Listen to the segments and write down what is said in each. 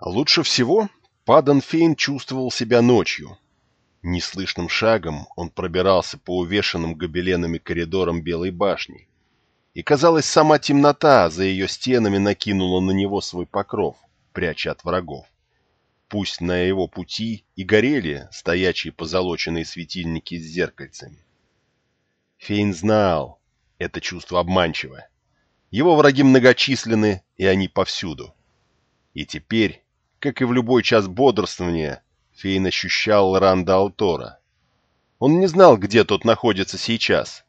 Лучше всего Падан Фейн чувствовал себя ночью. Неслышным шагом он пробирался по увешанным гобеленами коридорам Белой башни. И, казалось, сама темнота за ее стенами накинула на него свой покров, пряча от врагов. Пусть на его пути и горели стоячие позолоченные светильники с зеркальцами. Фейн знал, это чувство обманчиво. Его враги многочисленны, и они повсюду. И теперь, как и в любой час бодрствования, Фейн ощущал Ранда Алтора. Он не знал, где тот находится сейчас,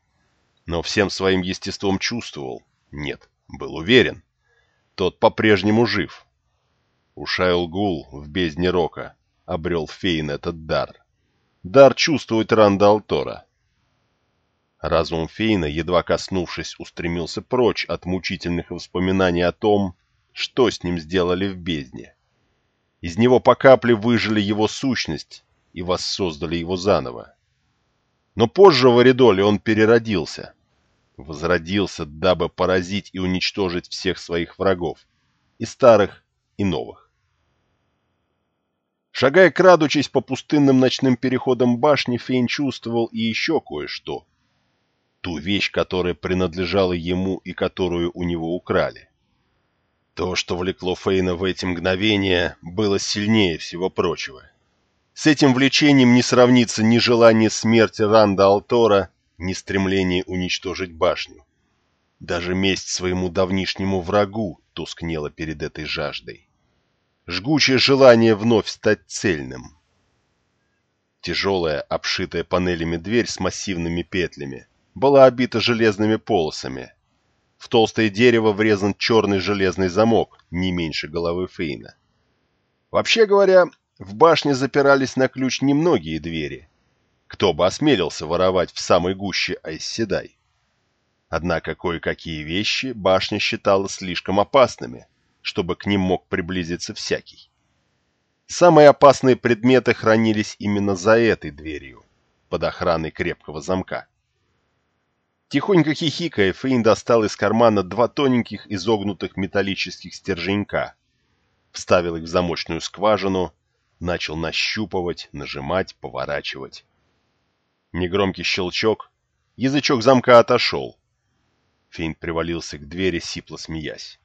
но всем своим естеством чувствовал, нет, был уверен, тот по-прежнему жив. Ушайл Гул в бездне рока обрел Фейн этот дар. Дар чувствовать Ранда Алтора. Разум Фейна, едва коснувшись, устремился прочь от мучительных воспоминаний о том, что с ним сделали в бездне. Из него по капле выжили его сущность и воссоздали его заново. Но позже в Оридоле он переродился. Возродился, дабы поразить и уничтожить всех своих врагов, и старых, и новых. Шагая крадучись по пустынным ночным переходам башни, Фейн чувствовал и еще кое-что — ту вещь, которая принадлежала ему и которую у него украли. То, что влекло Фейна в эти мгновения, было сильнее всего прочего. С этим влечением не сравнится ни желание смерти Ранда Алтора, ни стремление уничтожить башню. Даже месть своему давнишнему врагу тускнела перед этой жаждой. Жгучее желание вновь стать цельным. Тяжелая, обшитая панелями дверь с массивными петлями была обита железными полосами. В толстое дерево врезан черный железный замок, не меньше головы Фейна. Вообще говоря, в башне запирались на ключ немногие двери. Кто бы осмелился воровать в самой гуще Айсседай? Однако кое-какие вещи башня считала слишком опасными, чтобы к ним мог приблизиться всякий. Самые опасные предметы хранились именно за этой дверью, под охраной крепкого замка. Тихонько хихикая, Фейн достал из кармана два тоненьких изогнутых металлических стерженька, вставил их в замочную скважину, начал нащупывать, нажимать, поворачивать. Негромкий щелчок, язычок замка отошел. Фейн привалился к двери, сипло смеясь.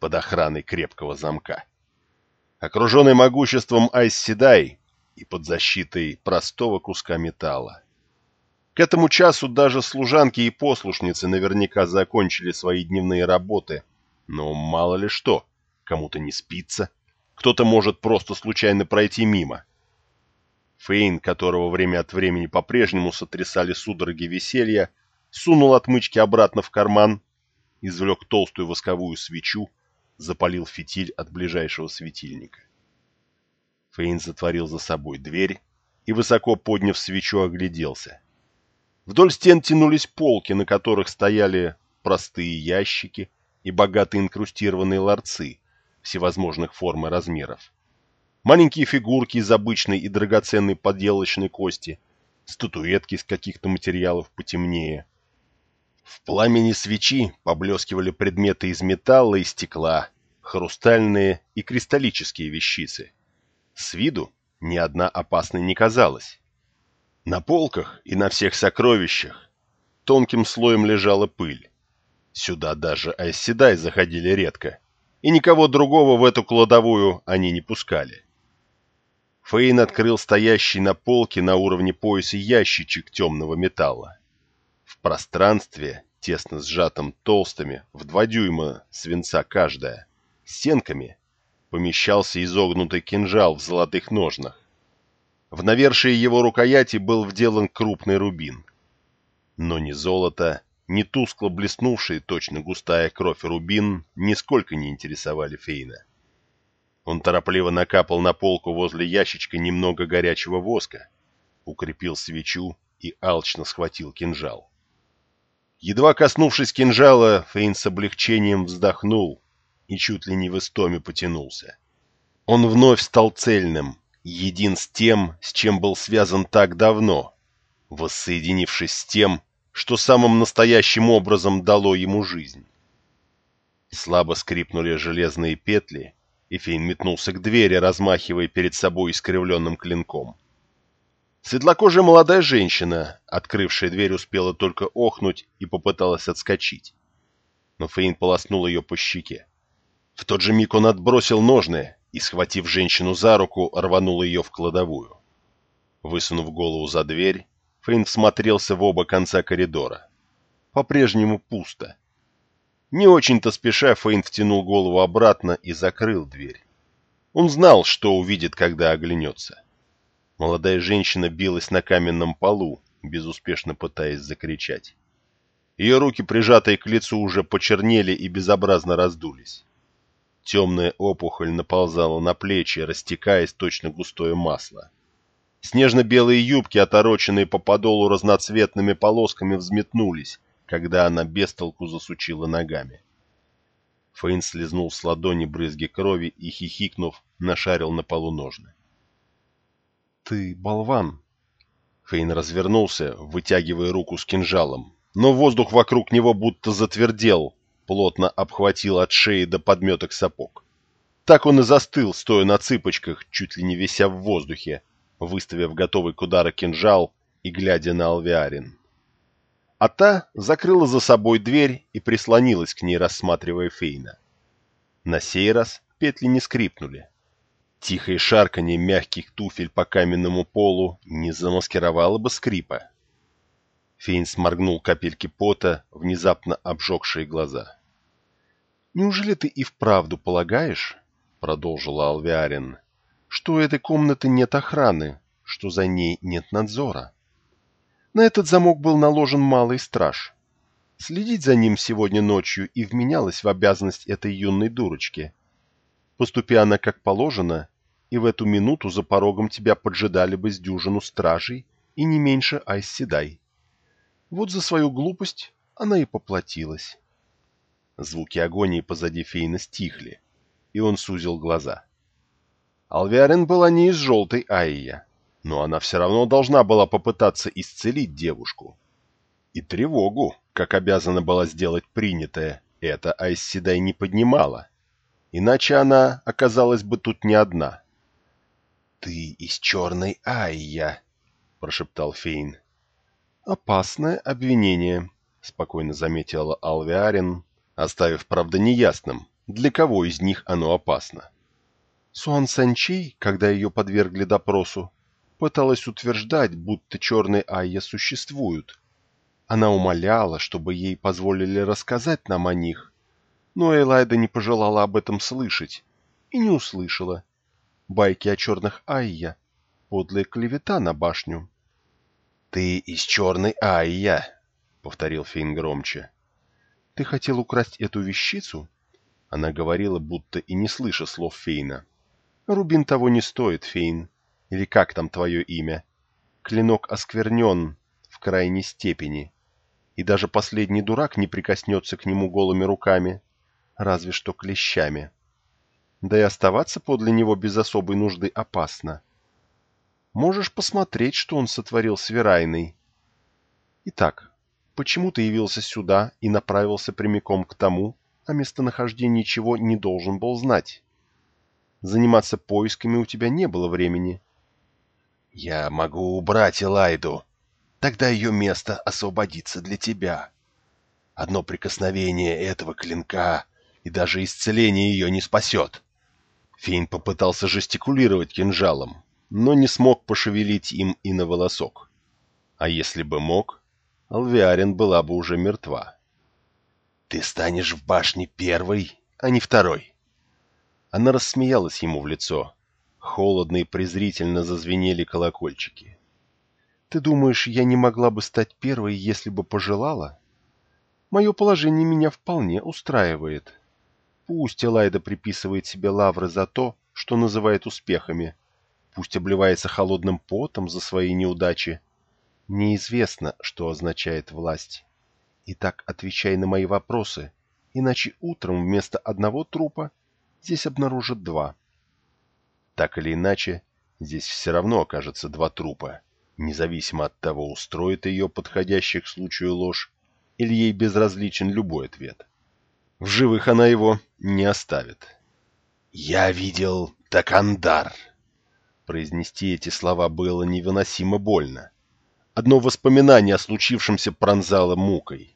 Под охраной крепкого замка. Окруженный могуществом Айс Седай и под защитой простого куска металла. К этому часу даже служанки и послушницы наверняка закончили свои дневные работы. Но мало ли что, кому-то не спится, кто-то может просто случайно пройти мимо. Фейн, которого время от времени по-прежнему сотрясали судороги веселья, сунул отмычки обратно в карман, извлек толстую восковую свечу, запалил фитиль от ближайшего светильника. Фейн затворил за собой дверь и, высоко подняв свечу, огляделся. Вдоль стен тянулись полки, на которых стояли простые ящики и богато инкрустированные ларцы всевозможных форм и размеров. Маленькие фигурки из обычной и драгоценной подделочной кости, статуэтки из каких-то материалов потемнее. В пламени свечи поблескивали предметы из металла и стекла, хрустальные и кристаллические вещицы. С виду ни одна опасной не казалась. На полках и на всех сокровищах тонким слоем лежала пыль. Сюда даже Айседай заходили редко, и никого другого в эту кладовую они не пускали. Фейн открыл стоящий на полке на уровне пояса ящичек темного металла. В пространстве, тесно сжатом толстыми, в два дюйма свинца каждая, стенками, помещался изогнутый кинжал в золотых ножнах. В навершие его рукояти был вделан крупный рубин. Но ни золото, ни тускло блеснувший, точно густая кровь рубин нисколько не интересовали Фейна. Он торопливо накапал на полку возле ящичка немного горячего воска, укрепил свечу и алчно схватил кинжал. Едва коснувшись кинжала, Фейн с облегчением вздохнул и чуть ли не в истоме потянулся. Он вновь стал цельным, един с тем, с чем был связан так давно, воссоединившись с тем, что самым настоящим образом дало ему жизнь. Слабо скрипнули железные петли, и Фейн метнулся к двери, размахивая перед собой искривленным клинком. Светлокожая молодая женщина, открывшая дверь, успела только охнуть и попыталась отскочить. Но Фейн полоснул ее по щеке. В тот же миг он отбросил ножны и, схватив женщину за руку, рванул ее в кладовую. Высунув голову за дверь, Фейн всмотрелся в оба конца коридора. По-прежнему пусто. Не очень-то спеша Фейн втянул голову обратно и закрыл дверь. Он знал, что увидит, когда оглянется. Молодая женщина билась на каменном полу, безуспешно пытаясь закричать. Ее руки, прижатые к лицу, уже почернели и безобразно раздулись. Темная опухоль наползала на плечи, растекаясь точно густое масло. Снежно-белые юбки, отороченные по подолу разноцветными полосками, взметнулись, когда она без толку засучила ногами. Фейн слезнул с ладони брызги крови и, хихикнув, нашарил на полу ножны. «Ты болван!» Фейн развернулся, вытягивая руку с кинжалом, но воздух вокруг него будто затвердел, плотно обхватил от шеи до подметок сапог. Так он и застыл, стоя на цыпочках, чуть ли не вися в воздухе, выставив готовый к удару кинжал и глядя на Алвиарин. А та закрыла за собой дверь и прислонилась к ней, рассматривая Фейна. На сей раз петли не скрипнули. Тихое шарканье мягких туфель по каменному полу не замаскировало бы скрипа. Фейн сморгнул капельки пота, внезапно обжегшие глаза. «Неужели ты и вправду полагаешь, — продолжила Алвиарин, — что у этой комнаты нет охраны, что за ней нет надзора? На этот замок был наложен малый страж. Следить за ним сегодня ночью и вменялось в обязанность этой юной дурочки. Поступи она как положено, и в эту минуту за порогом тебя поджидали бы с дюжину стражей и не меньше Айсседай. Вот за свою глупость она и поплатилась. Звуки агонии позади Фейна стихли, и он сузил глаза. Алвиарин была не из желтой Айя, но она все равно должна была попытаться исцелить девушку. И тревогу, как обязана была сделать принятая, это Айсседай не поднимала. Иначе она оказалась бы тут не одна. «Ты из черной Айя», — прошептал Фейн. «Опасное обвинение», — спокойно заметила Алвиарин, оставив, правда, неясным, для кого из них оно опасно. Суан Санчей, когда ее подвергли допросу, пыталась утверждать, будто черные Айя существуют. Она умоляла, чтобы ей позволили рассказать нам о них, но Элайда не пожелала об этом слышать и не услышала. Байки о черных Айя — подлая клевета на башню. «Ты из черной Айя», — повторил Фейн громче. «Ты хотел украсть эту вещицу?» Она говорила, будто и не слыша слов Фейна. «Рубин того не стоит, Фейн. Или как там твое имя? Клинок осквернен в крайней степени, и даже последний дурак не прикоснется к нему голыми руками, разве что клещами. Да и оставаться подле него без особой нужды опасно. Можешь посмотреть, что он сотворил с Верайной. Итак, почему ты явился сюда и направился прямиком к тому, о местонахождении чего не должен был знать? Заниматься поисками у тебя не было времени. Я могу убрать Элайду. Тогда ее место освободится для тебя. Одно прикосновение этого клинка и даже исцеление ее не спасет. Фейн попытался жестикулировать кинжалом, но не смог пошевелить им и на волосок. А если бы мог, Алвиарин была бы уже мертва. «Ты станешь в башне первой, а не второй». Она рассмеялась ему в лицо. Холодно и презрительно зазвенели колокольчики. «Ты думаешь, я не могла бы стать первой, если бы пожелала? Мое положение меня вполне устраивает. Пусть Элайда приписывает себе лавры за то, что называет успехами, пусть обливается холодным потом за свои неудачи. Неизвестно, что означает власть. Итак, отвечай на мои вопросы, иначе утром вместо одного трупа здесь обнаружат два. Так или иначе, здесь все равно окажется два трупа, независимо от того, устроит ее подходящий к случаю ложь, или ей безразличен любой ответ. В живых она его не оставит. «Я видел Такандар!» Произнести эти слова было невыносимо больно. Одно воспоминание о случившемся пронзало мукой.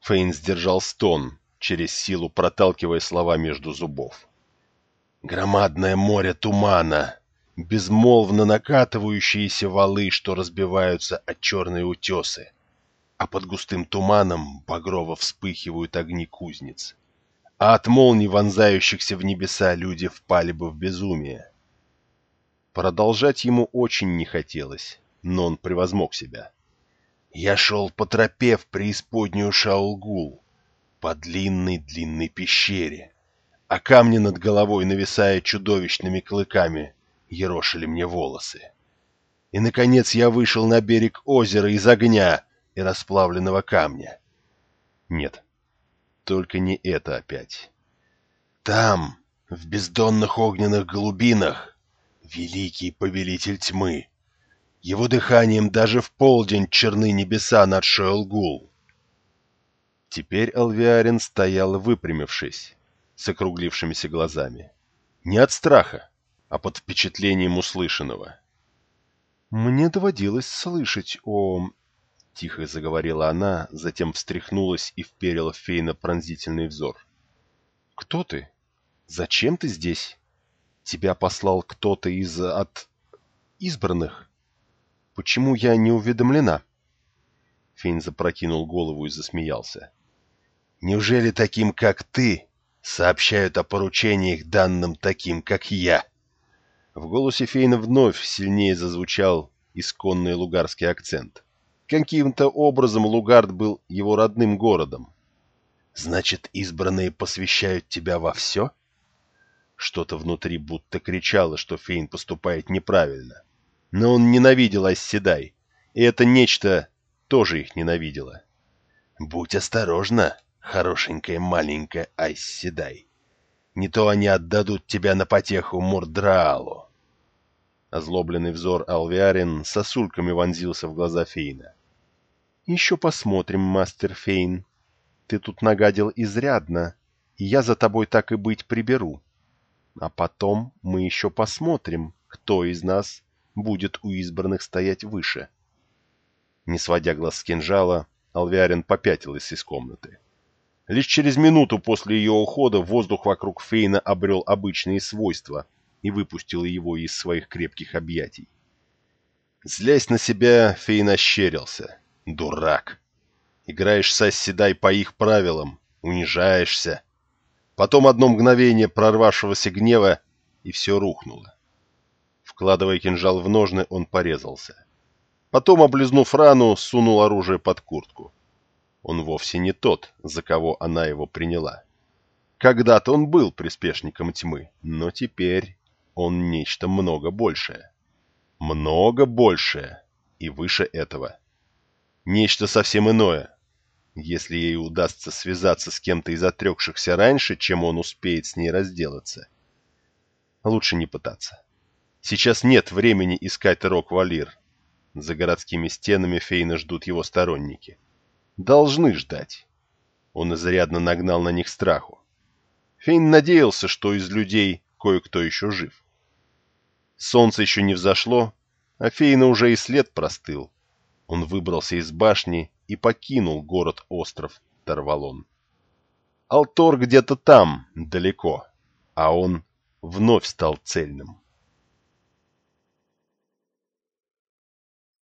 Фейн сдержал стон, через силу проталкивая слова между зубов. «Громадное море тумана!» безмолвно накатывающиеся валы, что разбиваются от черные утесы, а под густым туманом багрово вспыхивают огни кузнец. А от молний, вонзающихся в небеса, люди впали бы в безумие. Продолжать ему очень не хотелось, но он превозмог себя. Я шел по тропе в преисподнюю Шаулгул, по длинной-длинной пещере, а камни над головой, нависая чудовищными клыками, ерошили мне волосы. И, наконец, я вышел на берег озера из огня и расплавленного камня. Нет, только не это опять. Там, в бездонных огненных глубинах, великий повелитель тьмы. Его дыханием даже в полдень черны небеса над Шоэлгул. Теперь Алвиарин стоял выпрямившись, с округлившимися глазами. Не от страха, а под впечатлением услышанного. «Мне доводилось слышать о...» — тихо заговорила она, затем встряхнулась и вперила в Фейна пронзительный взор. «Кто ты? Зачем ты здесь? Тебя послал кто-то из... от... избранных? Почему я не уведомлена?» Фейн запрокинул голову и засмеялся. «Неужели таким, как ты, сообщают о поручениях данным таким, как я?» В голосе Фейна вновь сильнее зазвучал исконный лугарский акцент. Каким-то образом Лугард был его родным городом. «Значит, избранные посвящают тебя во все?» Что-то внутри будто кричало, что Фейн поступает неправильно. Но он ненавидел Айсседай, и это нечто тоже их ненавидело. «Будь осторожна, хорошенькая маленькая Айсседай. Не то они отдадут тебя на потеху Мурдраалу». Озлобленный взор Алвиарин сосульками вонзился в глаза Фейна. «Еще посмотрим, мастер Фейн. Ты тут нагадил изрядно, и я за тобой так и быть приберу. А потом мы еще посмотрим, кто из нас будет у избранных стоять выше». Не сводя глаз с кинжала, Алвиарин попятилась из комнаты. Лишь через минуту после ее ухода воздух вокруг Фейна обрел обычные свойства — и выпустила его из своих крепких объятий. Злясь на себя, Фейн ощерился. «Дурак! Играешь с Асседай по их правилам, унижаешься». Потом одно мгновение прорвавшегося гнева, и все рухнуло. Вкладывая кинжал в ножны, он порезался. Потом, облизнув рану, сунул оружие под куртку. Он вовсе не тот, за кого она его приняла. Когда-то он был приспешником тьмы, но теперь он нечто много большее. Много большее и выше этого. Нечто совсем иное. Если ей удастся связаться с кем-то из отрекшихся раньше, чем он успеет с ней разделаться. Лучше не пытаться. Сейчас нет времени искать Рок-Валир. За городскими стенами Фейна ждут его сторонники. Должны ждать. Он изрядно нагнал на них страху. Фейн надеялся, что из людей кое-кто еще жив. Солнце еще не взошло, а Фейна уже и след простыл. Он выбрался из башни и покинул город-остров Тарвалон. Алтор где-то там, далеко, а он вновь стал цельным.